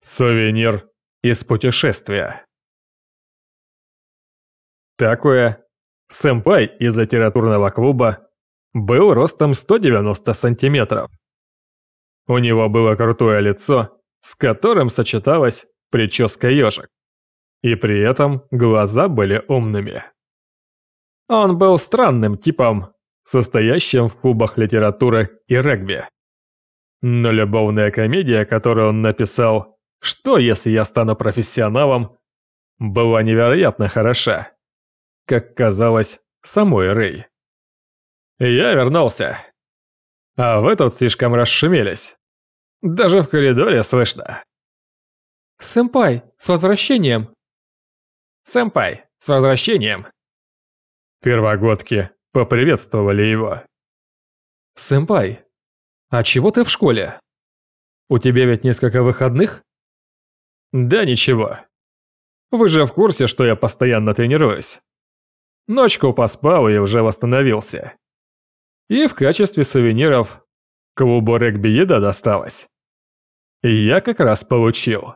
Сувенир из путешествия. Такое сэмпай из литературного клуба был ростом 190 сантиметров. У него было крутое лицо, с которым сочеталась прическа ежик. И при этом глаза были умными. Он был странным типом, состоящим в клубах литературы и регби. Но любовная комедия, которую он написал, что, если я стану профессионалом, была невероятно хороша, как казалось самой Рэй. Я вернулся. А вы тут слишком расшумелись. Даже в коридоре слышно. «Сэмпай, с возвращением!» «Сэмпай, с возвращением!» Первогодки поприветствовали его. «Сэмпай, а чего ты в школе? У тебя ведь несколько выходных?» Да ничего. Вы же в курсе, что я постоянно тренируюсь. Ночку поспал и уже восстановился. И в качестве сувениров клубу регби-еда досталось. И я как раз получил.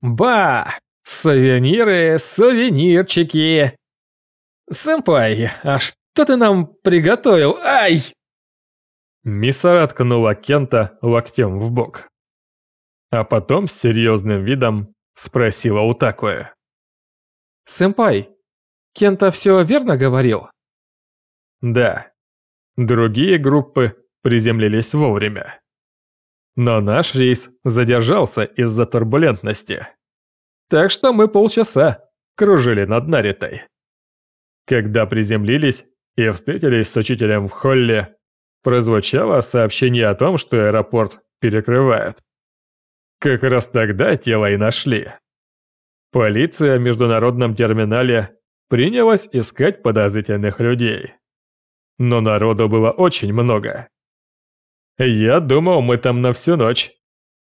Ба! Сувениры, сувенирчики! Сэмпай, а что ты нам приготовил? Ай! Миссара ткнула Кента локтем в бок а потом с серьезным видом спросила у Такуэ. «Сэмпай, Кента все верно говорил?» «Да. Другие группы приземлились вовремя. Но наш рейс задержался из-за турбулентности. Так что мы полчаса кружили над Наритой. Когда приземлились и встретились с учителем в холле, прозвучало сообщение о том, что аэропорт перекрывают. Как раз тогда тело и нашли. Полиция в международном терминале принялась искать подозрительных людей. Но народу было очень много. Я думал, мы там на всю ночь.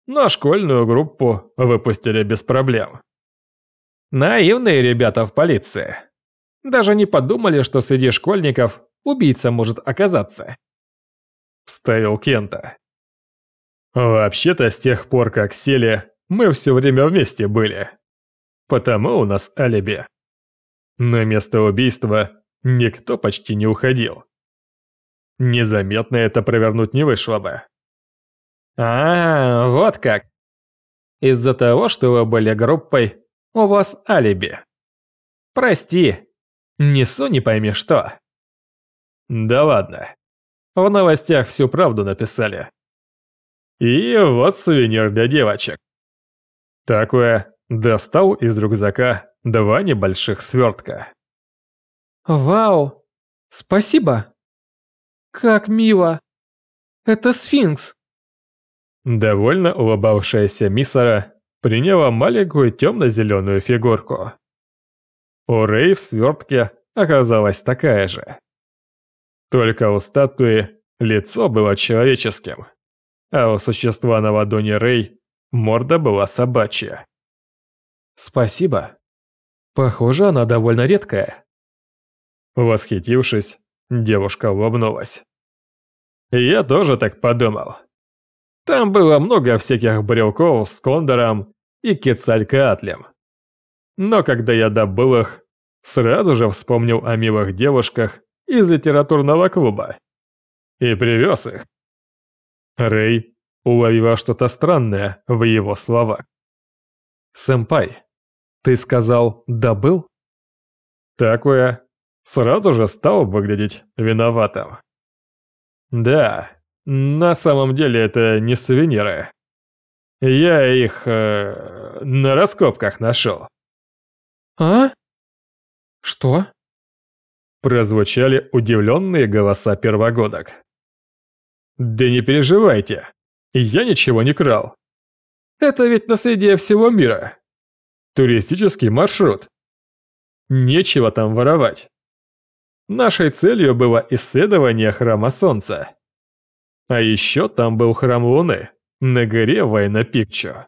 Но школьную группу выпустили без проблем. Наивные ребята в полиции. Даже не подумали, что среди школьников убийца может оказаться. Вставил Кента. Вообще-то с тех пор, как сели, мы все время вместе были. Потому у нас алиби. На место убийства никто почти не уходил. Незаметно это провернуть не вышло бы. А, вот как. Из-за того, что вы были группой, у вас алиби. Прости, несу не пойми что. Да ладно. В новостях всю правду написали. И вот сувенир для девочек. Такое достал из рюкзака два небольших свертка. Вау, спасибо. Как мило. Это сфинкс. Довольно улыбавшаяся Миссара приняла маленькую темно-зеленую фигурку. У Рэй в свертке оказалась такая же. Только у статуи лицо было человеческим а у существа на ладони Рэй морда была собачья. «Спасибо. Похоже, она довольно редкая». Восхитившись, девушка улыбнулась. «Я тоже так подумал. Там было много всяких брелков с кондором и кецалькаатлем. Но когда я добыл их, сразу же вспомнил о милых девушках из литературного клуба. И привез их. Рэй уловила что-то странное в его словах. «Сэмпай, ты сказал «добыл»?» Такое сразу же стал выглядеть виноватым. Да, на самом деле это не сувениры. Я их э, на раскопках нашел. А? Что? Прозвучали удивленные голоса первогодок. Да не переживайте, я ничего не крал. Это ведь наследие всего мира. Туристический маршрут. Нечего там воровать. Нашей целью было исследование храма Солнца. А еще там был храм Луны на горе Вайна-Пикчу.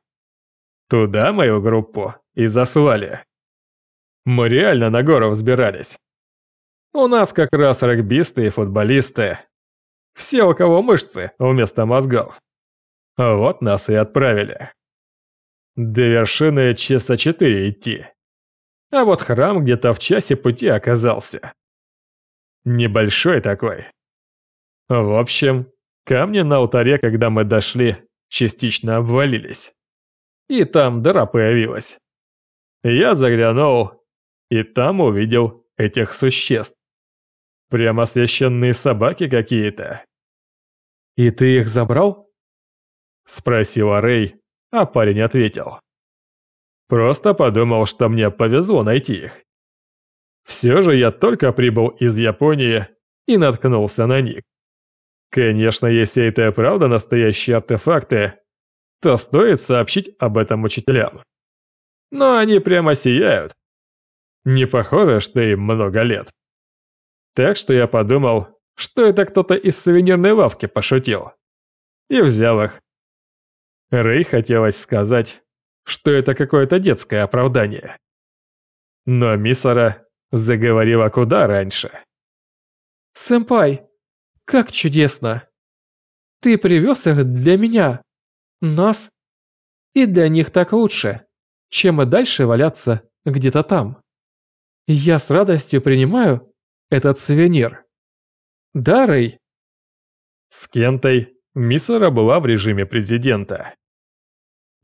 Туда мою группу и заслали. Мы реально на гору взбирались. У нас как раз регбисты и футболисты, все, у кого мышцы вместо мозгов. Вот нас и отправили. До вершины часа четыре идти. А вот храм где-то в часе пути оказался. Небольшой такой. В общем, камни на алтаре, когда мы дошли, частично обвалились. И там дыра появилась. Я заглянул, и там увидел этих существ. Прямо священные собаки какие-то. «И ты их забрал?» Спросила Рэй, а парень ответил. Просто подумал, что мне повезло найти их. Все же я только прибыл из Японии и наткнулся на них. Конечно, если это и правда настоящие артефакты, то стоит сообщить об этом учителям. Но они прямо сияют. Не похоже, что им много лет. Так что я подумал, что это кто-то из сувенирной лавки пошутил. И взял их. Рэй хотелось сказать, что это какое-то детское оправдание. Но Мисара заговорила куда раньше. «Сэмпай, как чудесно! Ты привез их для меня, нас, и для них так лучше, чем и дальше валяться где-то там. Я с радостью принимаю этот сувенир. Да, Рэй?» С Кентой Мисара была в режиме президента.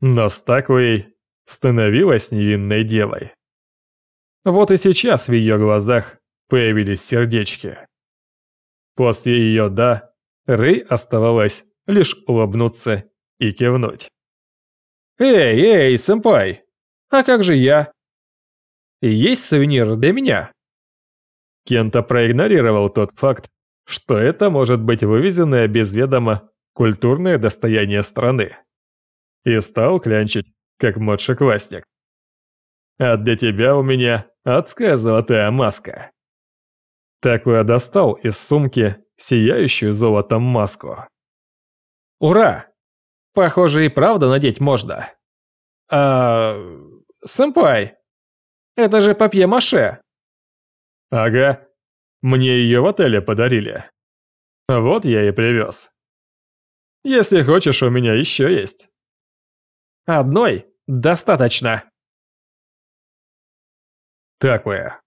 Но с Такуей становилась невинной девой. Вот и сейчас в ее глазах появились сердечки. После ее «да» Рэй оставалось лишь улыбнуться и кивнуть. «Эй, эй, сэмпай, а как же я? Есть сувенир для меня?» Кента проигнорировал тот факт, что это может быть вывезенное без ведома культурное достояние страны. И стал клянчить, как младшеклассник. А для тебя у меня адская золотая маска. Такую я достал из сумки сияющую золотом маску. Ура! Похоже, и правда надеть можно. А... Сэмпай, это же папье-маше. Ага, мне ее в отеле подарили. Вот я и привез. Если хочешь, у меня еще есть. Одной достаточно. Такое.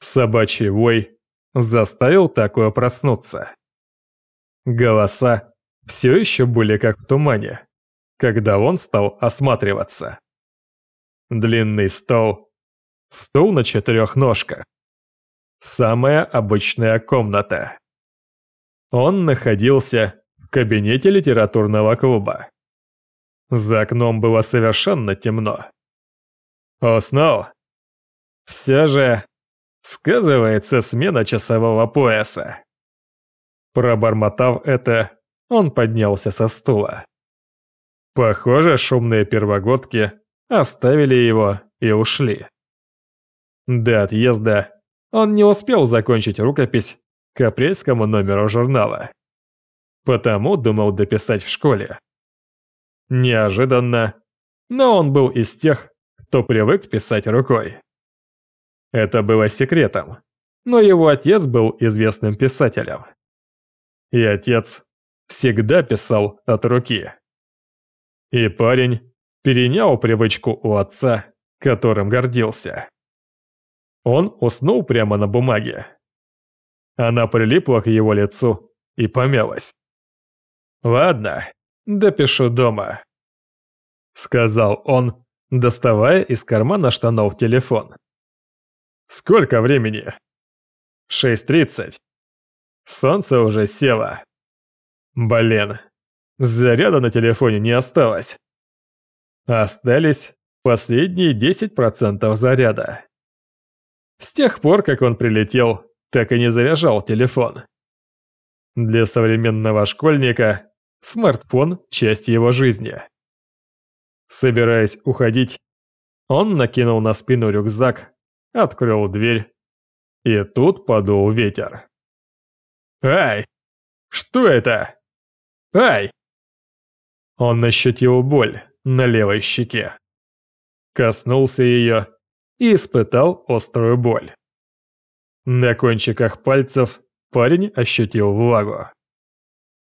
Собачий вой заставил такое проснуться. Голоса все еще были как в тумане, когда он стал осматриваться. Длинный стол, стул на четырех ножках. Самая обычная комната. Он находился в кабинете литературного клуба. За окном было совершенно темно. Уснул? Все же сказывается смена часового пояса. Пробормотав это, он поднялся со стула. Похоже, шумные первогодки оставили его и ушли. До отъезда он не успел закончить рукопись к апрельскому номеру журнала. Потому думал дописать в школе. Неожиданно, но он был из тех, кто привык писать рукой. Это было секретом, но его отец был известным писателем. И отец всегда писал от руки. И парень перенял привычку у отца, которым гордился. Он уснул прямо на бумаге. Она прилипла к его лицу и помялась. «Ладно, допишу дома», — сказал он, доставая из кармана штанов телефон. «Сколько времени?» «6.30. Солнце уже село. Блин, заряда на телефоне не осталось. Остались последние 10% заряда. С тех пор, как он прилетел, так и не заряжал телефон. Для современного школьника смартфон – часть его жизни. Собираясь уходить, он накинул на спину рюкзак, открыл дверь, и тут подул ветер. «Ай! Что это? Ай!» Он ощутил боль на левой щеке. Коснулся ее и испытал острую боль. На кончиках пальцев парень ощутил влагу.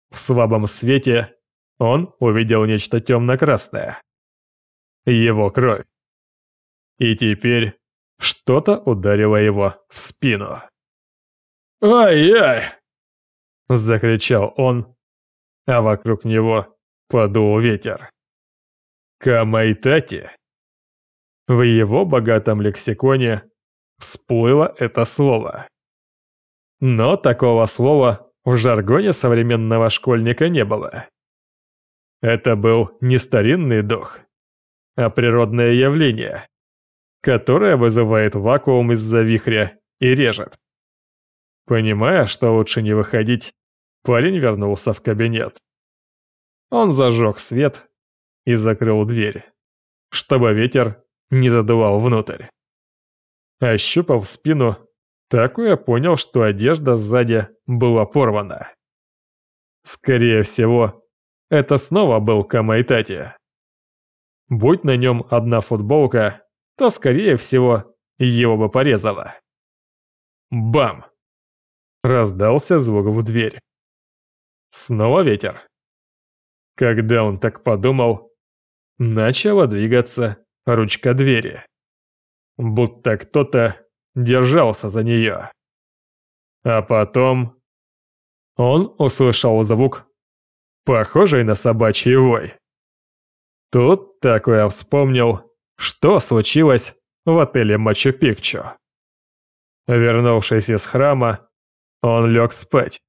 В слабом свете он увидел нечто темно-красное. Его кровь. И теперь что-то ударило его в спину. «Ай-яй!» – закричал он, а вокруг него подул ветер. Камайтати. В его богатом лексиконе всплыло это слово. Но такого слова в жаргоне современного школьника не было. Это был не старинный дух, а природное явление, которое вызывает вакуум из-за вихря и режет. Понимая, что лучше не выходить, парень вернулся в кабинет. Он зажег свет и закрыл дверь, чтобы ветер не задувал внутрь. Ощупав спину, такое понял, что одежда сзади была порвана. Скорее всего, это снова был Камайтати. Будь на нем одна футболка, то, скорее всего, его бы порезало. Бам! Раздался звук в дверь. Снова ветер. Когда он так подумал, начала двигаться ручка двери. Будто кто-то держался за нее. А потом он услышал звук, похожий на собачий вой. Тут такое вспомнил, что случилось в отеле Мачу-Пикчу. Вернувшись из храма, он лег спать.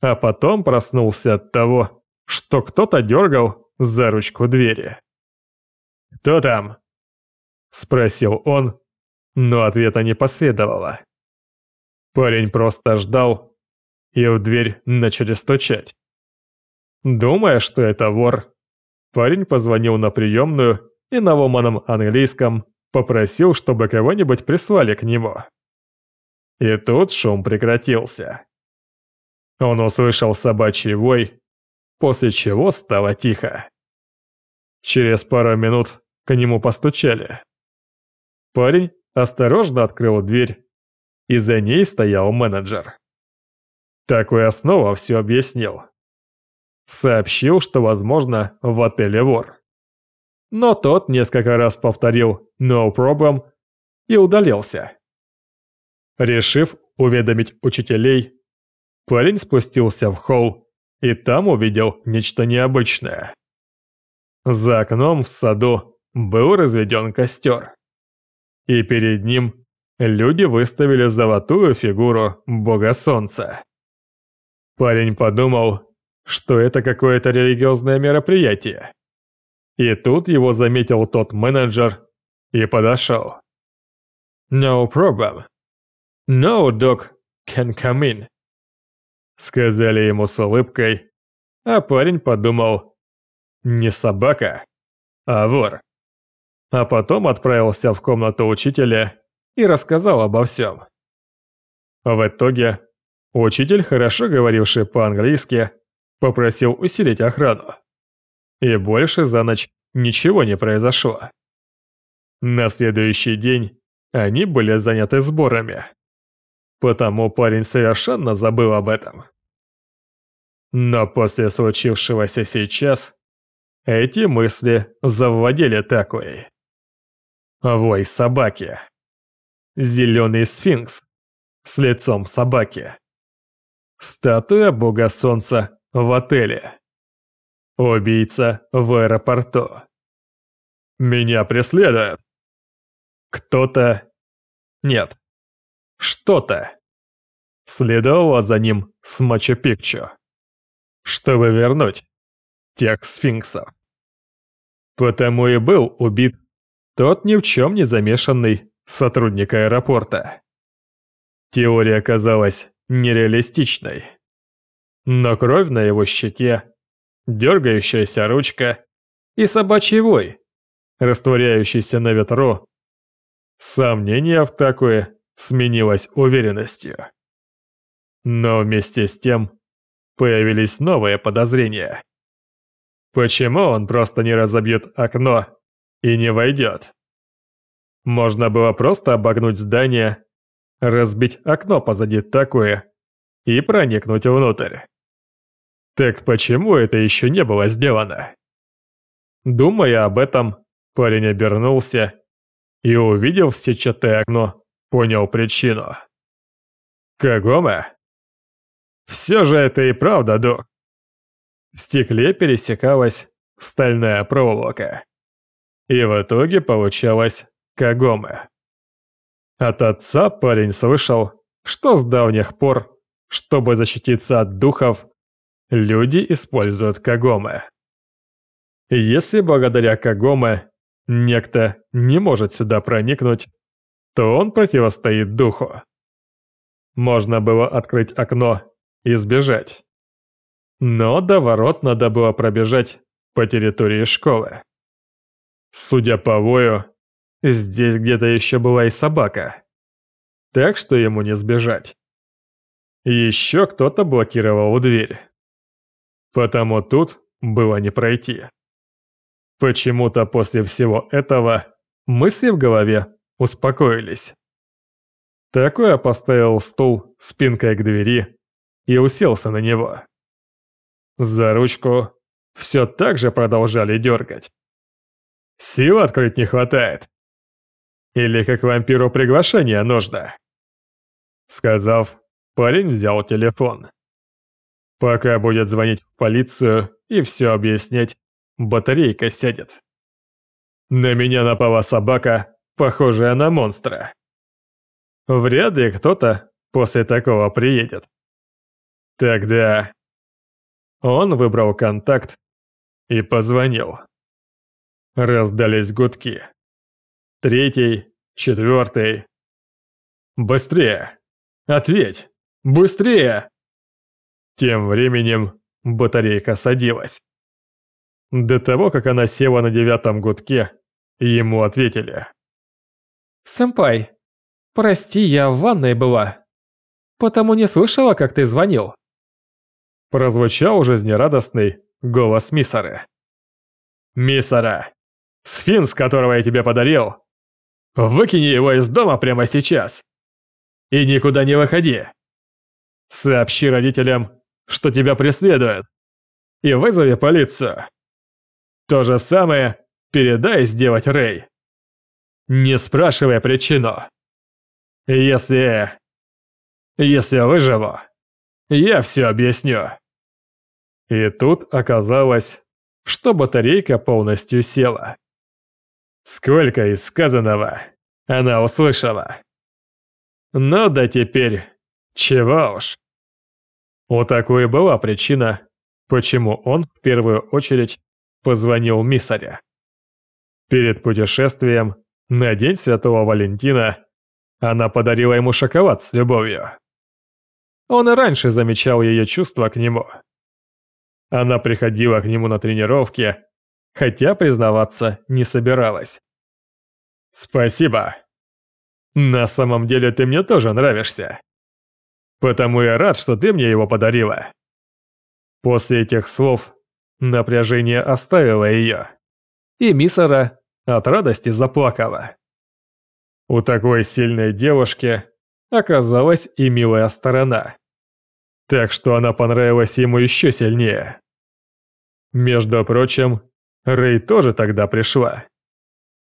А потом проснулся от того, что кто-то дергал за ручку двери. «Кто там?» – спросил он, но ответа не последовало. Парень просто ждал, и в дверь начали стучать. Думая, что это вор, парень позвонил на приемную и на ломаном английском попросил, чтобы кого-нибудь прислали к нему. И тут шум прекратился. Он услышал собачий вой после чего стало тихо. Через пару минут к нему постучали. Парень осторожно открыл дверь, и за ней стоял менеджер. Такой основа все объяснил. Сообщил, что, возможно, в отеле вор. Но тот несколько раз повторил «no problem» и удалился. Решив уведомить учителей, парень спустился в холл и там увидел нечто необычное. За окном в саду был разведен костер. И перед ним люди выставили золотую фигуру бога солнца. Парень подумал, что это какое-то религиозное мероприятие. И тут его заметил тот менеджер и подошел. «No problem. No dog can come in», Сказали ему с улыбкой, а парень подумал, не собака, а вор. А потом отправился в комнату учителя и рассказал обо всем. В итоге, учитель, хорошо говоривший по-английски, попросил усилить охрану. И больше за ночь ничего не произошло. На следующий день они были заняты сборами. Потому парень совершенно забыл об этом. Но после случившегося сейчас, эти мысли завладели такой. Вой собаки. Зеленый сфинкс с лицом собаки. Статуя бога солнца в отеле. Убийца в аэропорту. Меня преследуют. Кто-то... Нет. Что-то. Следовало за ним с Мачу-Пикчу чтобы вернуть тех сфинксов. Потому и был убит тот ни в чем не замешанный сотрудник аэропорта. Теория казалась нереалистичной. Но кровь на его щеке, дергающаяся ручка и собачий вой, растворяющийся на ветру, сомнение в такое сменилось уверенностью. Но вместе с тем появились новые подозрения. Почему он просто не разобьет окно и не войдет? Можно было просто обогнуть здание, разбить окно позади такое и проникнуть внутрь. Так почему это еще не было сделано? Думая об этом, парень обернулся и увидел в сетчатое окно, понял причину. Кагома? Все же это и правда, док. В стекле пересекалась стальная проволока. И в итоге получалась Кагома. От отца парень слышал, что с давних пор, чтобы защититься от духов, люди используют Кагомы. Если благодаря Кагоме некто не может сюда проникнуть, то он противостоит духу. Можно было открыть окно и сбежать. Но до ворот надо было пробежать по территории школы. Судя по вою, здесь где-то еще была и собака. Так что ему не сбежать. Еще кто-то блокировал дверь. Потому тут было не пройти. Почему-то после всего этого мысли в голове успокоились. Такое поставил стул спинкой к двери и уселся на него. За ручку все так же продолжали дергать. Сил открыть не хватает. Или как вампиру приглашение нужно. Сказав, парень взял телефон. Пока будет звонить в полицию и все объяснять, батарейка сядет. На меня напала собака, похожая на монстра. Вряд ли кто-то после такого приедет. Тогда он выбрал контакт и позвонил. Раздались гудки. Третий, четвертый. Быстрее! Ответь! Быстрее! Тем временем батарейка садилась. До того, как она села на девятом гудке, ему ответили. «Сэмпай, прости, я в ванной была, потому не слышала, как ты звонил». Прозвучал жизнерадостный голос Миссары. «Миссара, сфинкс, которого я тебе подарил, выкини его из дома прямо сейчас. И никуда не выходи. Сообщи родителям, что тебя преследуют, и вызови полицию. То же самое передай сделать Рэй. Не спрашивая причину. Если... Если выживу, я все объясню. И тут оказалось, что батарейка полностью села. Сколько из сказанного она услышала. Но да теперь, чего уж. У такой была причина, почему он в первую очередь позвонил Миссаре. Перед путешествием на День Святого Валентина она подарила ему шоколад с любовью. Он и раньше замечал ее чувства к нему. Она приходила к нему на тренировки, хотя признаваться не собиралась. «Спасибо. На самом деле ты мне тоже нравишься. Потому я рад, что ты мне его подарила». После этих слов напряжение оставило ее, и Мисара от радости заплакала. У такой сильной девушки оказалась и милая сторона. Так что она понравилась ему еще сильнее. Между прочим, Рэй тоже тогда пришла.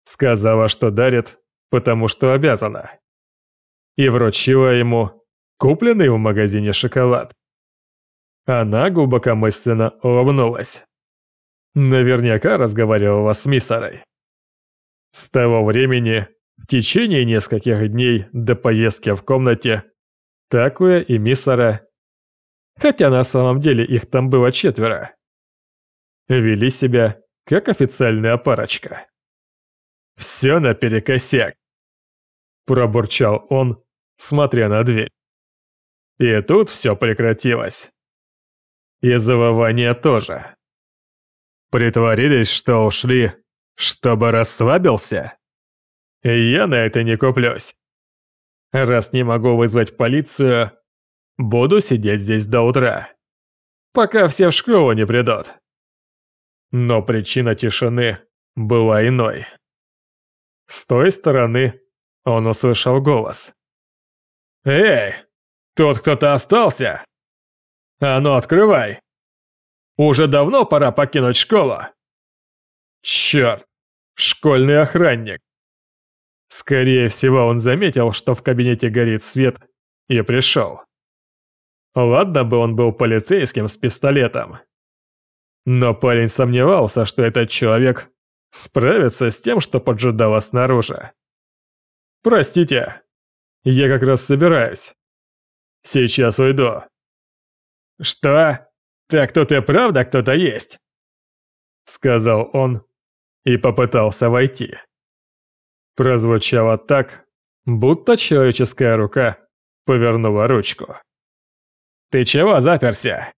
Сказала, что дарит, потому что обязана. И вручила ему купленный в магазине шоколад. Она глубокомысленно улыбнулась. Наверняка разговаривала с Миссарой. С того времени, в течение нескольких дней до поездки в комнате, Такуя и Миссара хотя на самом деле их там было четверо. Вели себя как официальная парочка. «Все наперекосяк», – пробурчал он, смотря на дверь. И тут все прекратилось. И завывание тоже. Притворились, что ушли, чтобы расслабился? Я на это не куплюсь. Раз не могу вызвать полицию, Буду сидеть здесь до утра, пока все в школу не придут. Но причина тишины была иной. С той стороны он услышал голос. «Эй, тут кто-то остался? А ну открывай!» Уже давно пора покинуть школу. Черт, школьный охранник. Скорее всего, он заметил, что в кабинете горит свет, и пришел. Ладно бы он был полицейским с пистолетом. Но парень сомневался, что этот человек справится с тем, что поджидало снаружи. «Простите, я как раз собираюсь. Сейчас уйду». «Что? Так тут и правда кто-то есть?» Сказал он и попытался войти. Прозвучало так, будто человеческая рука повернула ручку. «Ты чего заперся?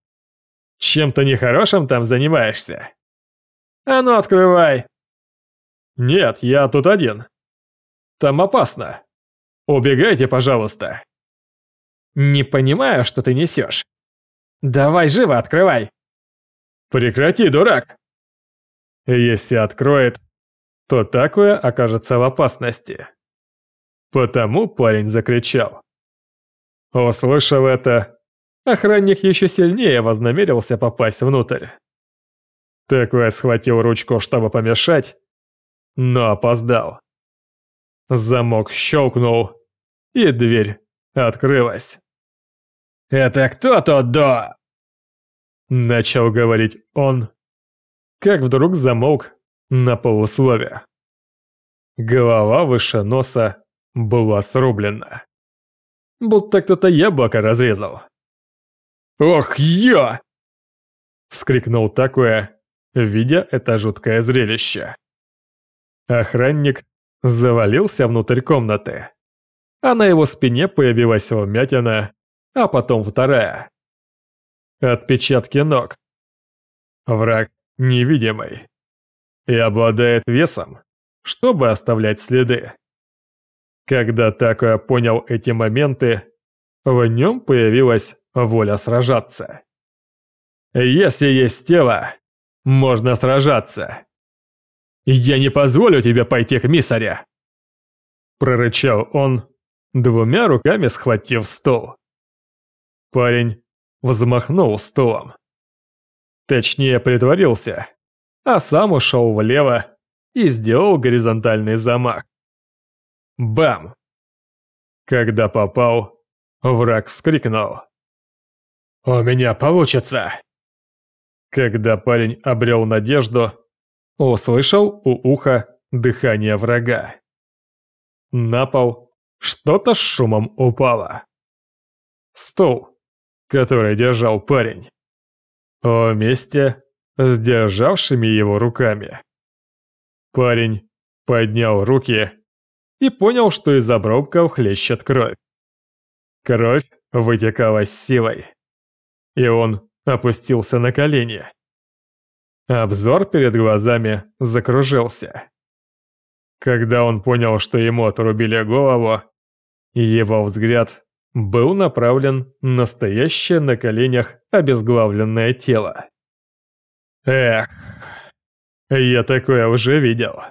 Чем-то нехорошим там занимаешься? А ну открывай!» «Нет, я тут один. Там опасно. Убегайте, пожалуйста». «Не понимаю, что ты несешь. Давай живо открывай!» «Прекрати, дурак!» Если откроет, то такое окажется в опасности. Потому парень закричал. Услышав это, охранник еще сильнее вознамерился попасть внутрь. Такое схватил ручку, чтобы помешать, но опоздал. Замок щелкнул, и дверь открылась. «Это кто тут до?» Начал говорить он, как вдруг замолк на полуслове. Голова выше носа была срублена. Будто кто-то яблоко разрезал. «Ох, я!» Вскрикнул такое, видя это жуткое зрелище. Охранник завалился внутрь комнаты, а на его спине появилась вмятина, а потом вторая. Отпечатки ног. Враг невидимый и обладает весом, чтобы оставлять следы. Когда Такуя понял эти моменты, в нем появилась воля сражаться. Если есть тело, можно сражаться. «Я не позволю тебе пойти к миссаре!» Прорычал он, двумя руками схватив стол. Парень взмахнул стулом. Точнее, притворился, а сам ушел влево и сделал горизонтальный замах. Бам! Когда попал, враг вскрикнул. «У меня получится!» Когда парень обрел надежду, услышал у уха дыхание врага. На пол что-то с шумом упало. Стол, который держал парень. Вместе с державшими его руками. Парень поднял руки и понял, что из обрубков хлещет кровь. Кровь вытекала с силой. И он опустился на колени. Обзор перед глазами закружился. Когда он понял, что ему отрубили голову, его взгляд был направлен на стоящее на коленях обезглавленное тело. Эх, я такое уже видел.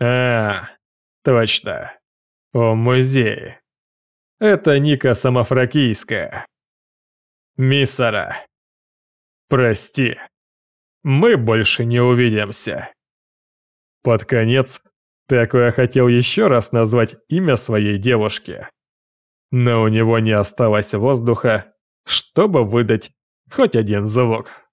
А, точно. В музее. Это Ника Самофракийская. Миссара. Прости. Мы больше не увидимся. Под конец, такое хотел еще раз назвать имя своей девушки. Но у него не осталось воздуха, чтобы выдать хоть один звук.